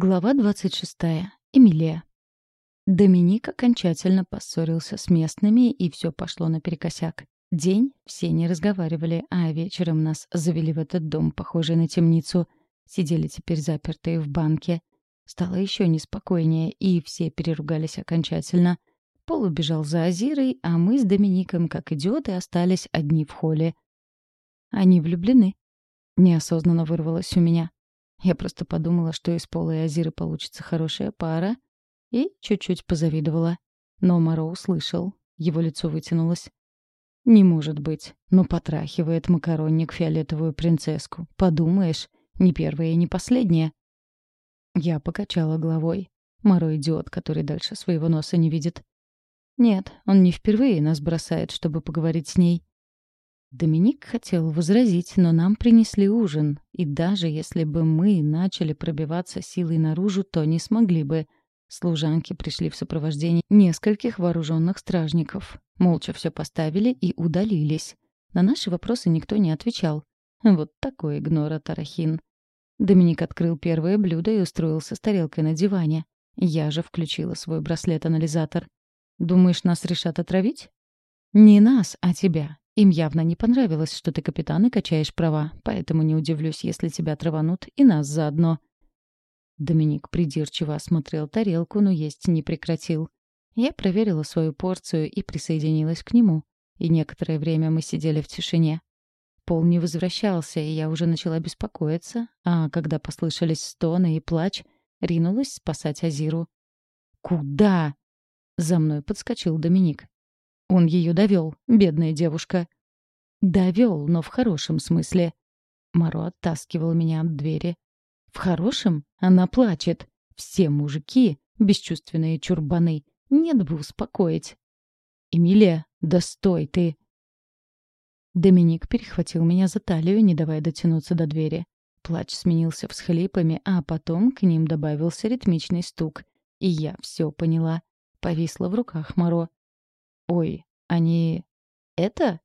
Глава 26. Эмилия. Доминик окончательно поссорился с местными, и все пошло наперекосяк. День все не разговаривали, а вечером нас завели в этот дом, похожий на темницу. Сидели теперь запертые в банке. Стало еще неспокойнее, и все переругались окончательно. Пол убежал за Азирой, а мы с Домиником, как идиоты, остались одни в холле. «Они влюблены», — неосознанно вырвалось у меня. Я просто подумала, что из Пола и Азиры получится хорошая пара, и чуть-чуть позавидовала. Но Моро услышал. Его лицо вытянулось. «Не может быть. Ну, потрахивает макаронник фиолетовую принцесску. Подумаешь, не первая и не последняя». Я покачала головой. Моро идиот, который дальше своего носа не видит. Нет, он не впервые нас бросает, чтобы поговорить с ней. Доминик хотел возразить, но нам принесли ужин, и даже если бы мы начали пробиваться силой наружу, то не смогли бы. Служанки пришли в сопровождении нескольких вооруженных стражников. Молча все поставили и удалились. На наши вопросы никто не отвечал. Вот такой игнор от Арахин. Доминик открыл первое блюдо и устроился с тарелкой на диване. Я же включила свой браслет-анализатор. «Думаешь, нас решат отравить?» «Не нас, а тебя. Им явно не понравилось, что ты капитан и качаешь права, поэтому не удивлюсь, если тебя траванут и нас заодно». Доминик придирчиво осмотрел тарелку, но есть не прекратил. Я проверила свою порцию и присоединилась к нему. И некоторое время мы сидели в тишине. Пол не возвращался, и я уже начала беспокоиться, а когда послышались стоны и плач, ринулась спасать Азиру. «Куда?» За мной подскочил Доминик. Он ее довел, бедная девушка. Довел, но в хорошем смысле. Маро оттаскивал меня от двери. В хорошем? Она плачет. Все мужики — бесчувственные чурбаны. Нет бы успокоить. «Эмилия, да стой ты!» Доминик перехватил меня за талию, не давая дотянуться до двери. Плач сменился всхлипами, а потом к ним добавился ритмичный стук. И я все поняла. Повисла в руках Моро. Ой, они... Это?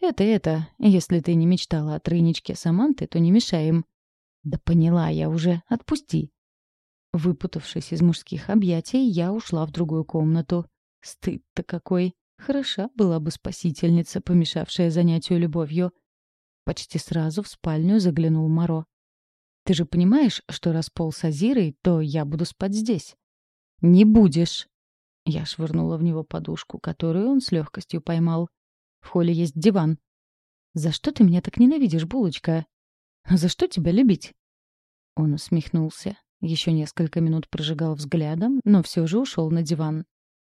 Это это. Если ты не мечтала о тройничке Саманты, то не мешай им. Да поняла я уже. Отпусти. Выпутавшись из мужских объятий, я ушла в другую комнату. Стыд-то какой. Хороша была бы спасительница, помешавшая занятию любовью. Почти сразу в спальню заглянул Моро. «Ты же понимаешь, что раз пол с Азирой, то я буду спать здесь?» «Не будешь!» Я швырнула в него подушку, которую он с легкостью поймал. В холле есть диван. «За что ты меня так ненавидишь, булочка?» «За что тебя любить?» Он усмехнулся. Еще несколько минут прожигал взглядом, но все же ушел на диван.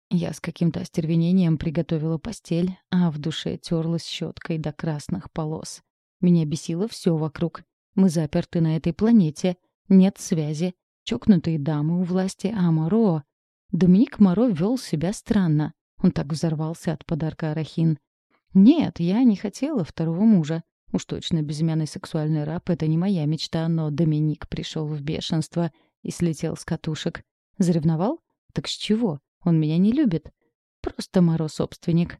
Я с каким-то остервенением приготовила постель, а в душе терлась щеткой до красных полос. Меня бесило все вокруг. Мы заперты на этой планете. Нет связи. Чокнутые дамы у власти, а Моро... Доминик Моро вел себя странно. Он так взорвался от подарка Арахин. Нет, я не хотела второго мужа. Уж точно безымянный сексуальный раб — это не моя мечта, но Доминик пришел в бешенство и слетел с катушек. Заревновал? Так с чего? Он меня не любит. Просто Моро собственник.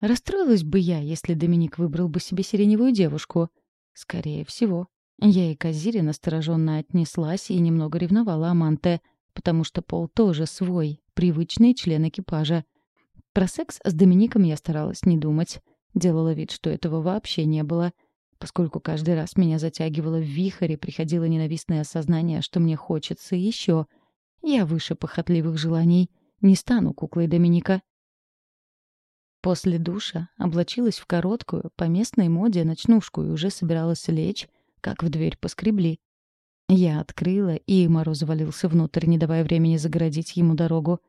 Расстроилась бы я, если Доминик выбрал бы себе сиреневую девушку. Скорее всего. Я и к Азире настороженно отнеслась и немного ревновала Аманте — потому что Пол тоже свой, привычный член экипажа. Про секс с Домиником я старалась не думать. Делала вид, что этого вообще не было. Поскольку каждый раз меня затягивало в вихрь и приходило ненавистное осознание, что мне хочется еще. Я выше похотливых желаний. Не стану куклой Доминика. После душа облачилась в короткую, по местной моде, ночнушку и уже собиралась лечь, как в дверь поскребли. Я открыла, и Мороз завалился внутрь, не давая времени загородить ему дорогу.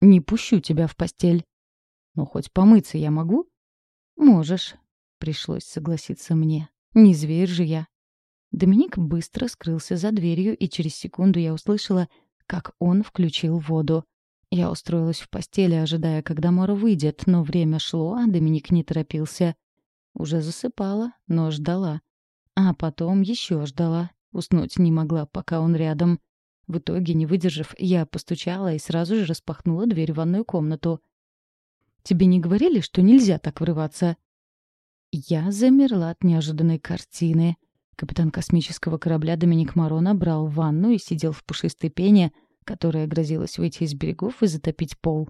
«Не пущу тебя в постель». «Ну, хоть помыться я могу?» «Можешь», — пришлось согласиться мне. «Не зверь же я». Доминик быстро скрылся за дверью, и через секунду я услышала, как он включил воду. Я устроилась в постели, ожидая, когда Мора выйдет, но время шло, а Доминик не торопился. Уже засыпала, но ждала. А потом еще ждала, Уснуть не могла, пока он рядом. В итоге, не выдержав, я постучала и сразу же распахнула дверь в ванную комнату. «Тебе не говорили, что нельзя так врываться?» Я замерла от неожиданной картины. Капитан космического корабля Доминик Моро набрал ванну и сидел в пушистой пене, которая грозилась выйти из берегов и затопить пол.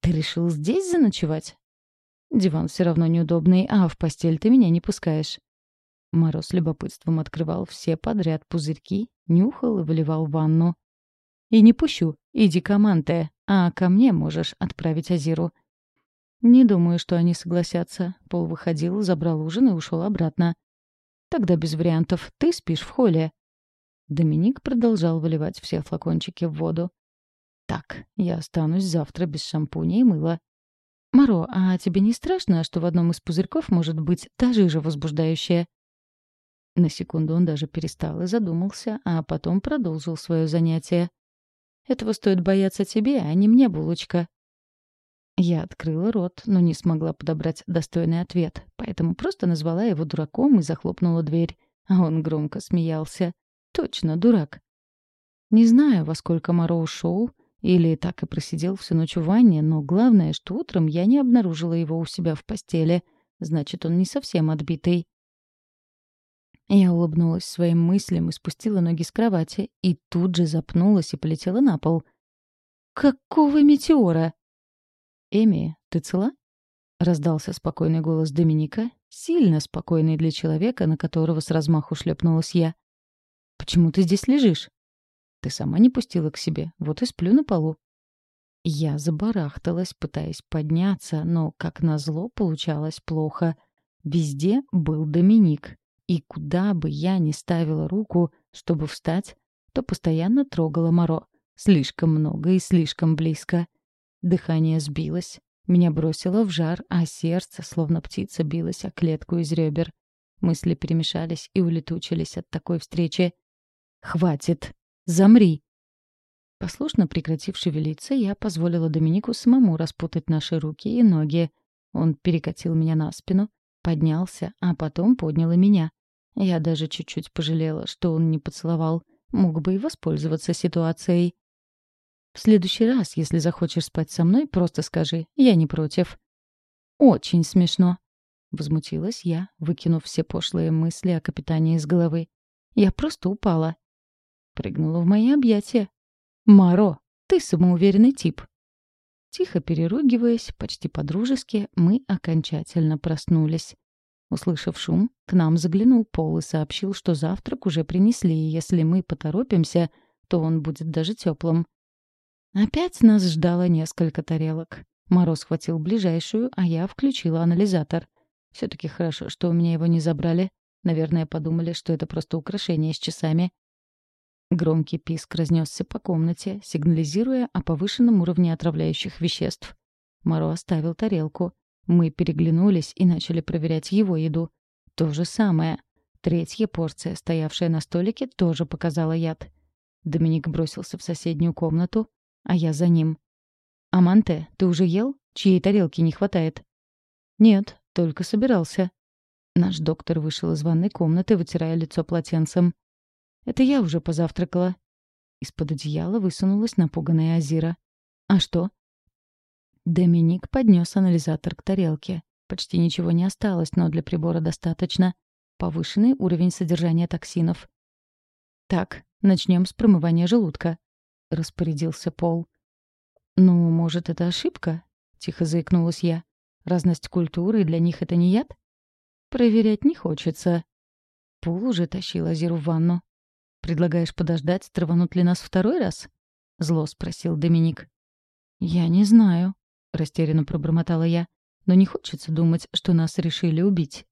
«Ты решил здесь заночевать?» «Диван все равно неудобный, а в постель ты меня не пускаешь». Моро с любопытством открывал все подряд пузырьки, нюхал и выливал ванну. «И не пущу. Иди к Аманте, а ко мне можешь отправить Азиру». «Не думаю, что они согласятся». Пол выходил, забрал ужин и ушел обратно. «Тогда без вариантов. Ты спишь в холле». Доминик продолжал выливать все флакончики в воду. «Так, я останусь завтра без шампуня и мыла». «Маро, а тебе не страшно, что в одном из пузырьков может быть та жижа возбуждающая?» На секунду он даже перестал и задумался, а потом продолжил свое занятие. «Этого стоит бояться тебе, а не мне, булочка». Я открыла рот, но не смогла подобрать достойный ответ, поэтому просто назвала его дураком и захлопнула дверь. А он громко смеялся. Точно, дурак. Не знаю, во сколько Моро ушел, или так и просидел всю ночь в ванне, но главное, что утром я не обнаружила его у себя в постели. Значит, он не совсем отбитый. Я улыбнулась своим мыслям и спустила ноги с кровати, и тут же запнулась и полетела на пол. «Какого метеора?» «Эми, ты цела?» — раздался спокойный голос Доминика, сильно спокойный для человека, на которого с размаху шлепнулась я. «Почему ты здесь лежишь?» «Ты сама не пустила к себе, вот и сплю на полу». Я забарахталась, пытаясь подняться, но, как назло, получалось плохо. Везде был Доминик. И куда бы я ни ставила руку, чтобы встать, то постоянно трогала Моро. Слишком много и слишком близко. Дыхание сбилось, меня бросило в жар, а сердце, словно птица, билось о клетку из ребер. Мысли перемешались и улетучились от такой встречи. «Хватит! Замри!» Послушно прекратив шевелиться, я позволила Доминику самому распутать наши руки и ноги. Он перекатил меня на спину, поднялся, а потом поднял и меня. Я даже чуть-чуть пожалела, что он не поцеловал. Мог бы и воспользоваться ситуацией. «В следующий раз, если захочешь спать со мной, просто скажи. Я не против». «Очень смешно», — возмутилась я, выкинув все пошлые мысли о капитане из головы. «Я просто упала». Прыгнула в мои объятия. «Маро, ты самоуверенный тип». Тихо переругиваясь, почти по-дружески, мы окончательно проснулись. Услышав шум, к нам заглянул Пол и сообщил, что завтрак уже принесли, и если мы поторопимся, то он будет даже теплым. Опять нас ждало несколько тарелок. Мороз схватил ближайшую, а я включила анализатор. все таки хорошо, что у меня его не забрали. Наверное, подумали, что это просто украшение с часами. Громкий писк разнесся по комнате, сигнализируя о повышенном уровне отравляющих веществ. Моро оставил тарелку. Мы переглянулись и начали проверять его еду. То же самое. Третья порция, стоявшая на столике, тоже показала яд. Доминик бросился в соседнюю комнату, а я за ним. «Аманте, ты уже ел? Чьей тарелки не хватает?» «Нет, только собирался». Наш доктор вышел из ванной комнаты, вытирая лицо полотенцем. «Это я уже позавтракала». Из-под одеяла высунулась напуганная Азира. «А что?» Доминик поднес анализатор к тарелке. Почти ничего не осталось, но для прибора достаточно. Повышенный уровень содержания токсинов. Так, начнем с промывания желудка. Распорядился Пол. Ну, может, это ошибка? Тихо заикнулась я. Разность культуры для них это не яд? Проверять не хочется. Пол уже тащил Азиру в ванну. «Предлагаешь подождать, траванут ли нас второй раз?» — зло спросил Доминик. «Я не знаю», — растерянно пробормотала я. «Но не хочется думать, что нас решили убить».